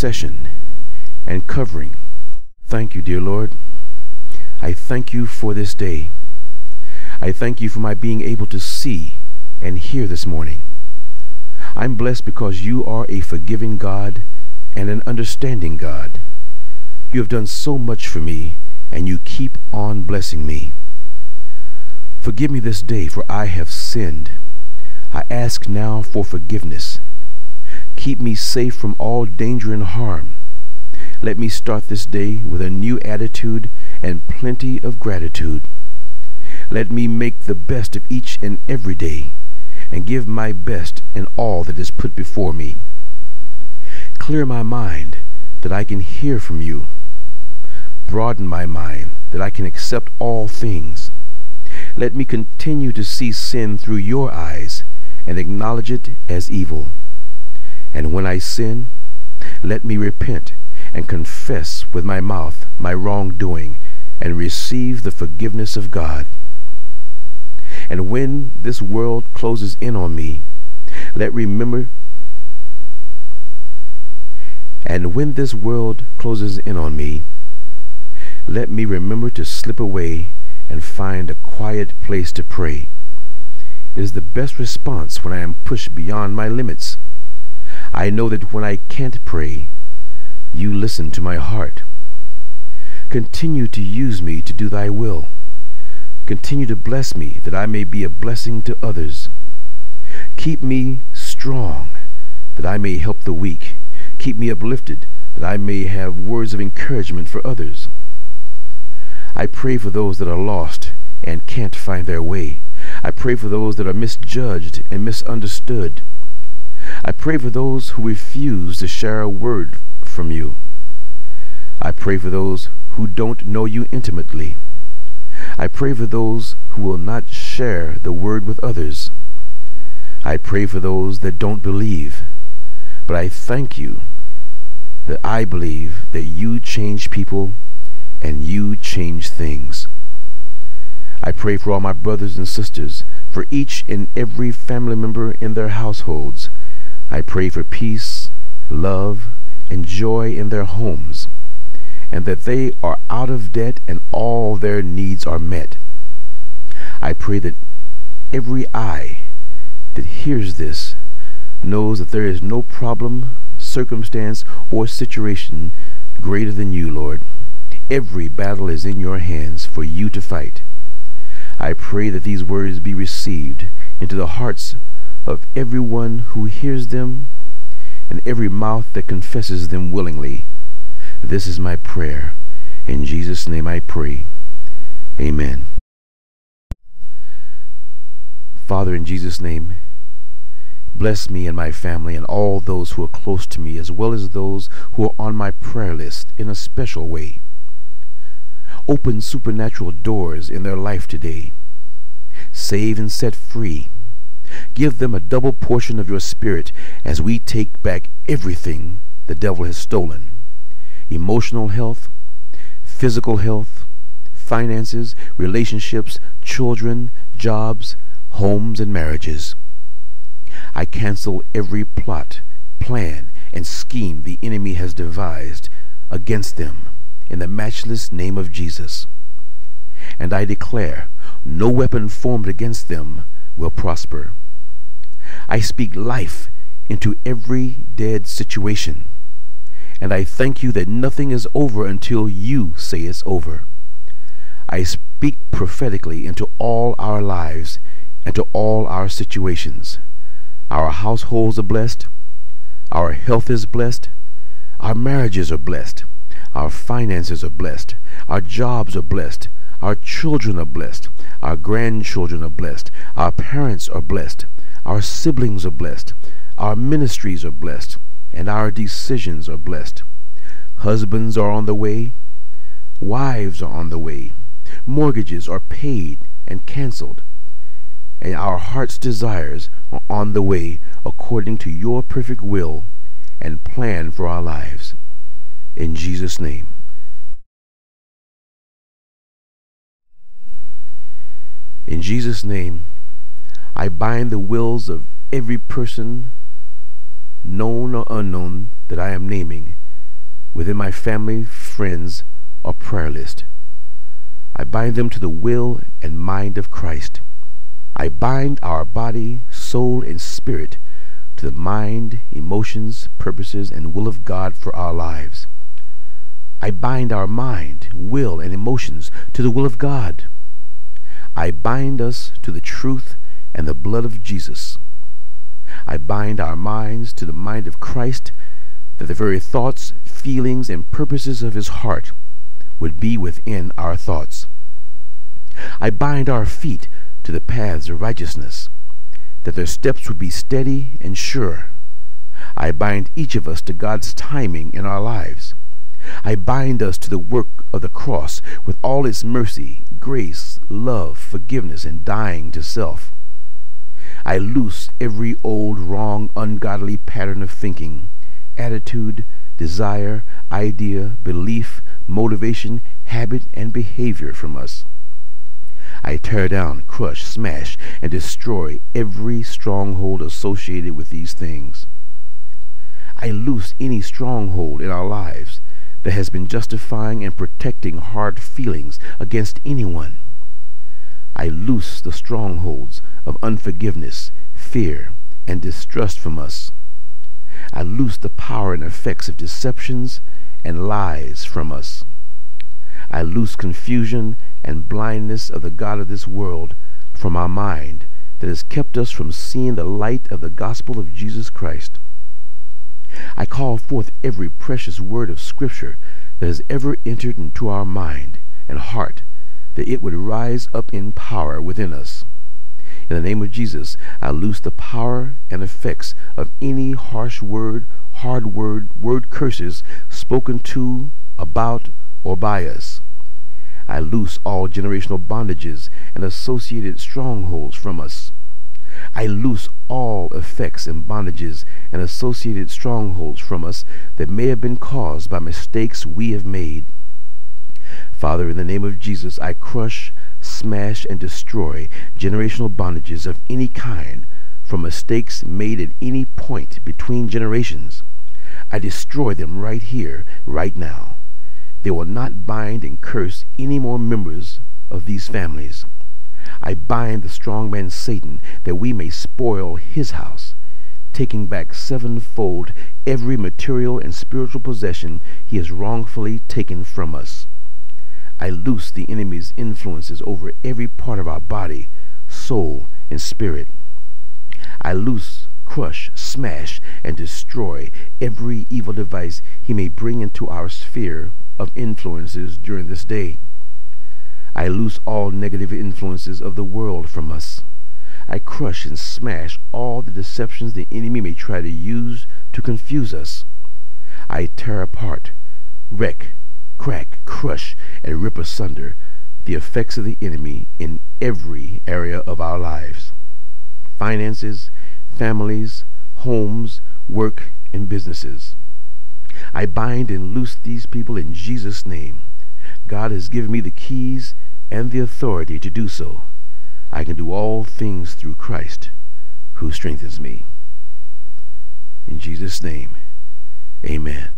intercession and covering. Thank you, dear Lord. I thank you for this day. I thank you for my being able to see and hear this morning. I'm blessed because you are a forgiving God and an understanding God. You have done so much for me, and you keep on blessing me. Forgive me this day, for I have sinned. I ask now for forgiveness. Keep me safe from all danger and harm. Let me start this day with a new attitude and plenty of gratitude. Let me make the best of each and every day and give my best in all that is put before me. Clear my mind that I can hear from you. Broaden my mind that I can accept all things. Let me continue to see sin through your eyes and acknowledge it as evil. And when I sin, let me repent and confess with my mouth my wrongdoing and receive the forgiveness of God. And when this world closes in on me, let remember and when this world closes in on me, let me remember to slip away and find a quiet place to pray. It is the best response when I am pushed beyond my limits. I know that when I can't pray, you listen to my heart. Continue to use me to do thy will. Continue to bless me that I may be a blessing to others. Keep me strong that I may help the weak. Keep me uplifted that I may have words of encouragement for others. I pray for those that are lost and can't find their way. I pray for those that are misjudged and misunderstood. I pray for those who refuse to share a word from you. I pray for those who don't know you intimately. I pray for those who will not share the word with others. I pray for those that don't believe. But I thank you that I believe that you change people and you change things. I pray for all my brothers and sisters, for each and every family member in their households. I pray for peace, love, and joy in their homes, and that they are out of debt and all their needs are met. I pray that every eye that hears this knows that there is no problem, circumstance, or situation greater than you, Lord. Every battle is in your hands for you to fight. I pray that these words be received into the hearts of everyone who hears them and every mouth that confesses them willingly. This is my prayer. In Jesus' name I pray. Amen. Father, in Jesus' name, bless me and my family and all those who are close to me, as well as those who are on my prayer list in a special way. Open supernatural doors in their life today. Save and set free. Give them a double portion of your spirit as we take back everything the devil has stolen. Emotional health, physical health, finances, relationships, children, jobs, homes, and marriages. I cancel every plot, plan, and scheme the enemy has devised against them in the matchless name of Jesus. And I declare no weapon formed against them will prosper. I speak life into every dead situation. And I thank you that nothing is over until you say it's over. I speak prophetically into all our lives and to all our situations. Our households are blessed. Our health is blessed. Our marriages are blessed. Our finances are blessed. Our jobs are blessed. Our children are blessed. Our grandchildren are blessed. Our parents are blessed. Our siblings are blessed. Our ministries are blessed. And our decisions are blessed. Husbands are on the way. Wives are on the way. Mortgages are paid and canceled. And our heart's desires are on the way according to your perfect will and plan for our lives. In Jesus' name. In Jesus' name, I bind the wills of every person, known or unknown, that I am naming, within my family, friends, or prayer list. I bind them to the will and mind of Christ. I bind our body, soul, and spirit to the mind, emotions, purposes, and will of God for our lives. I bind our mind, will, and emotions to the will of God. I bind us to the truth and the blood of Jesus. I bind our minds to the mind of Christ, that the very thoughts, feelings, and purposes of his heart would be within our thoughts. I bind our feet to the paths of righteousness, that their steps would be steady and sure. I bind each of us to God's timing in our lives. I bind us to the work of the cross with all its mercy, grace, love, forgiveness, and dying to self. I loose every old, wrong, ungodly pattern of thinking, attitude, desire, idea, belief, motivation, habit, and behavior from us. I tear down, crush, smash, and destroy every stronghold associated with these things. I loose any stronghold in our lives that has been justifying and protecting hard feelings against anyone. I loose the strongholds of unforgiveness, fear, and distrust from us. I loose the power and effects of deceptions and lies from us. I loose confusion and blindness of the God of this world from our mind that has kept us from seeing the light of the gospel of Jesus Christ. I call forth every precious word of Scripture that has ever entered into our mind and heart, that it would rise up in power within us. In the name of Jesus, I loose the power and effects of any harsh word, hard word, word curses spoken to, about, or by us. I loose all generational bondages and associated strongholds from us. I loose all effects and bondages and associated strongholds from us that may have been caused by mistakes we have made. Father, in the name of Jesus, I crush, smash, and destroy generational bondages of any kind from mistakes made at any point between generations. I destroy them right here, right now. They will not bind and curse any more members of these families. I bind the strong man Satan that we may spoil his house, taking back sevenfold every material and spiritual possession he has wrongfully taken from us. I loose the enemy's influences over every part of our body, soul, and spirit. I loose, crush, smash, and destroy every evil device he may bring into our sphere of influences during this day. I loose all negative influences of the world from us. I crush and smash all the deceptions the enemy may try to use to confuse us. I tear apart, wreck, crack, crush, and rip asunder the effects of the enemy in every area of our lives finances, families, homes, work, and businesses. I bind and loose these people in Jesus' name. God has given me the keys and the authority to do so. I can do all things through Christ who strengthens me. In Jesus' name, amen.